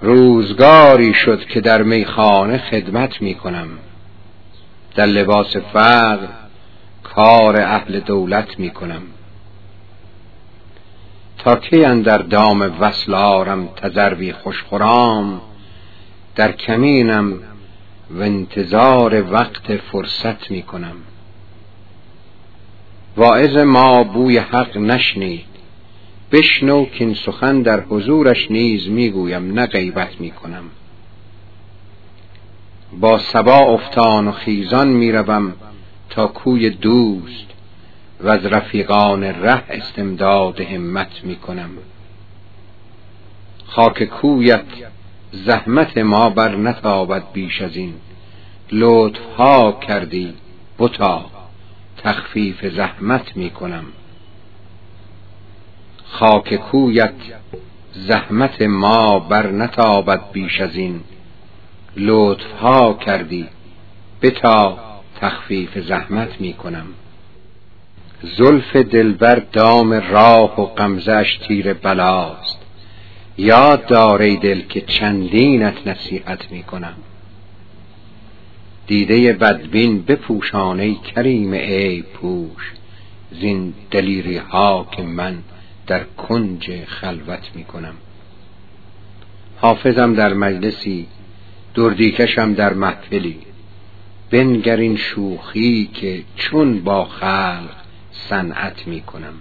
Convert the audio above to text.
روزگاری شد که در میخانه خدمت می کنم در لباس فقر کار اهل دولت می کنم تا کی در دام وصل آرم تذروی خوشخرام در کمینم و انتظار وقت فرصت می کنم واعظ ما بوی حق نشنید. بشنو که این سخن در حضورش نیز می‌گویم نه غیبت می‌کنم. با سبا افتان و خیزان می‌روم تا کوی دوست و از رفیقان ره استمداد همت می‌کنم. خاک کویت زحمت ما بر نتابد بیش از این. لطف ها کردی بتا تخفیف زحمت می‌کنم. خاک کویت زحمت ما بر نتابد بیش از این. لطف ها کردی بتا تخفیف زحمت می کنم. زلف دلبر دام راه و غمزش تیر بلاست. یاد داری دل که چندینت نصیحت می کنم. دیده بدبین بپوشانه کریم ای پوش. زین دلیری ها که من در کنج خلوت می کنم حافظم در مجلسی دردیکشم در محفلی. بنگر این شوخی که چون با خلق صنعت می کنم